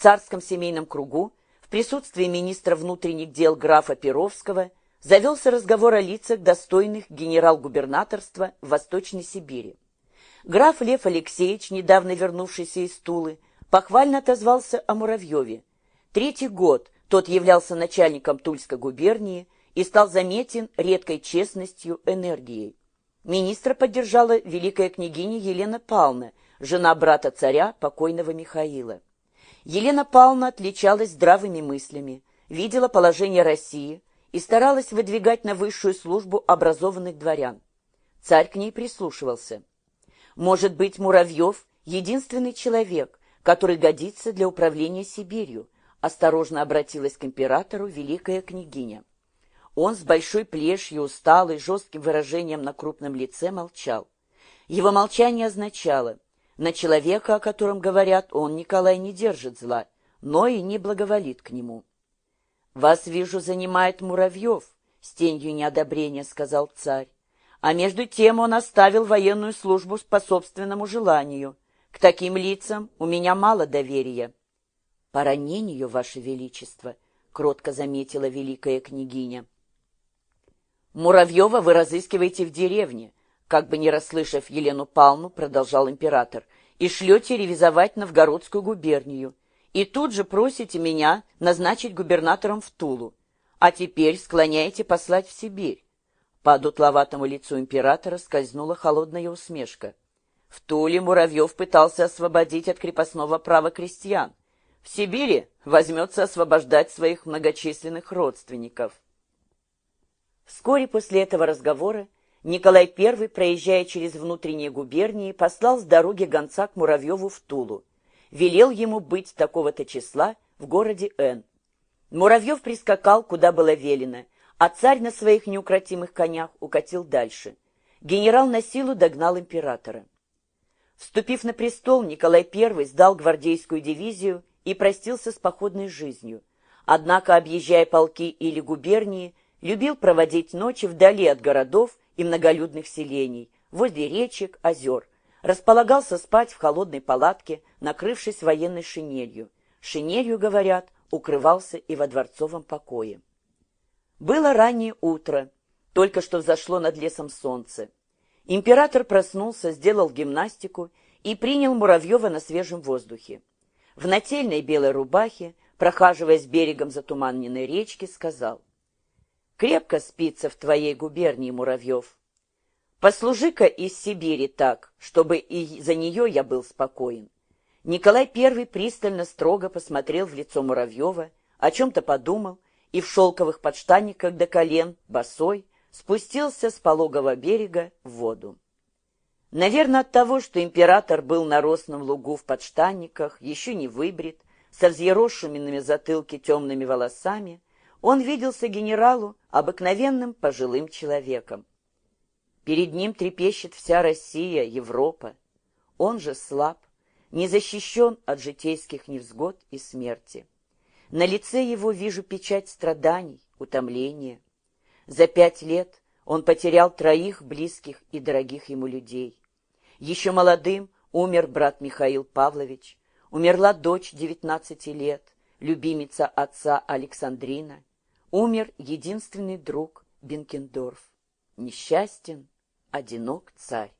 царском семейном кругу, в присутствии министра внутренних дел графа Перовского, завелся разговор о лицах, достойных генерал-губернаторства в Восточной Сибири. Граф Лев Алексеевич, недавно вернувшийся из Тулы, похвально отозвался о Муравьеве. Третий год тот являлся начальником Тульской губернии и стал заметен редкой честностью, энергией. Министра поддержала великая княгиня Елена Павловна, жена брата царя, покойного Михаила. Елена Павловна отличалась здравыми мыслями, видела положение России и старалась выдвигать на высшую службу образованных дворян. Царь к ней прислушивался. Может быть, Муравьев — единственный человек, который годится для управления Сибирью, осторожно обратилась к императору великая княгиня. Он с большой плешью, усталый, жестким выражением на крупном лице молчал. Его молчание означало, на человека, о котором говорят, он, Николай, не держит зла, но и не благоволит к нему. «Вас, вижу, занимает Муравьев», — с тенью неодобрения сказал царь. А между тем он оставил военную службу по собственному желанию. К таким лицам у меня мало доверия. — По ранению, Ваше Величество, — кротко заметила великая княгиня. — Муравьева вы разыскиваете в деревне, как бы не расслышав Елену Павловну, продолжал император, и шлете ревизовать Новгородскую губернию. И тут же просите меня назначить губернатором в Тулу. А теперь склоняете послать в Сибирь. По дутловатому лицу императора скользнула холодная усмешка. В Туле Муравьев пытался освободить от крепостного права крестьян. В Сибири возьмется освобождать своих многочисленных родственников. Вскоре после этого разговора Николай I, проезжая через внутренние губернии, послал с дороги гонца к Муравьеву в Тулу. Велел ему быть такого-то числа в городе Н. Муравьев прискакал, куда было велено, а царь на своих неукротимых конях укатил дальше. Генерал на силу догнал императора. Вступив на престол, Николай I сдал гвардейскую дивизию и простился с походной жизнью. Однако, объезжая полки или губернии, любил проводить ночи вдали от городов и многолюдных селений, возле речек, озер. Располагался спать в холодной палатке, накрывшись военной шинелью. Шинелью, говорят, укрывался и во дворцовом покое. Было раннее утро, только что взошло над лесом солнце. Император проснулся, сделал гимнастику и принял Муравьева на свежем воздухе. В нательной белой рубахе, прохаживаясь берегом затуманенной речки, сказал, «Крепко спится в твоей губернии, Муравьев. Послужи-ка из Сибири так, чтобы и за нее я был спокоен». Николай I пристально строго посмотрел в лицо Муравьева, о чем-то подумал и в шелковых подштанниках до колен, босой, спустился с пологого берега в воду. Наверное, от того, что император был на росном лугу в подштанниках, еще не выбрит, со взъерошенными на затылке темными волосами, он виделся генералу обыкновенным пожилым человеком. Перед ним трепещет вся Россия, Европа. Он же слаб, не защищен от житейских невзгод и смерти. На лице его вижу печать страданий, утомления. За пять лет он потерял троих близких и дорогих ему людей. Еще молодым умер брат Михаил Павлович, умерла дочь девятнадцати лет, любимица отца Александрина, умер единственный друг Бенкендорф. Несчастен, одинок царь.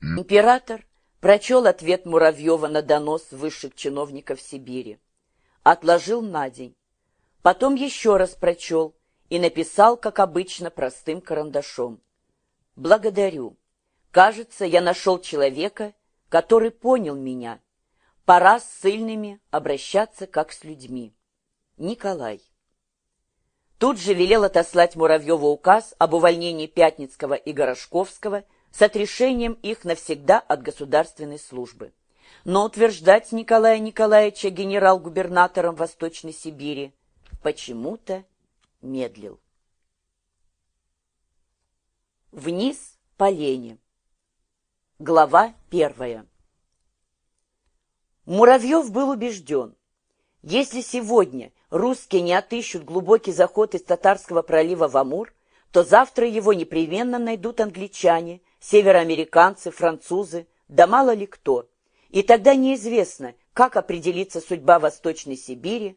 Император прочел ответ Муравьева на донос высших чиновников Сибири отложил на день. Потом еще раз прочел и написал, как обычно, простым карандашом. «Благодарю. Кажется, я нашел человека, который понял меня. Пора с сильными обращаться, как с людьми. Николай». Тут же велел отослать Муравьеву указ об увольнении Пятницкого и Горошковского с отрешением их навсегда от государственной службы но утверждать Николая Николаевича генерал-губернатором Восточной Сибири почему-то медлил. Вниз по лени. Глава первая. Муравьев был убежден, если сегодня русские не отыщут глубокий заход из Татарского пролива в Амур, то завтра его непременно найдут англичане, североамериканцы, французы, да мало ли кто – и тогда неизвестно, как определится судьба Восточной Сибири,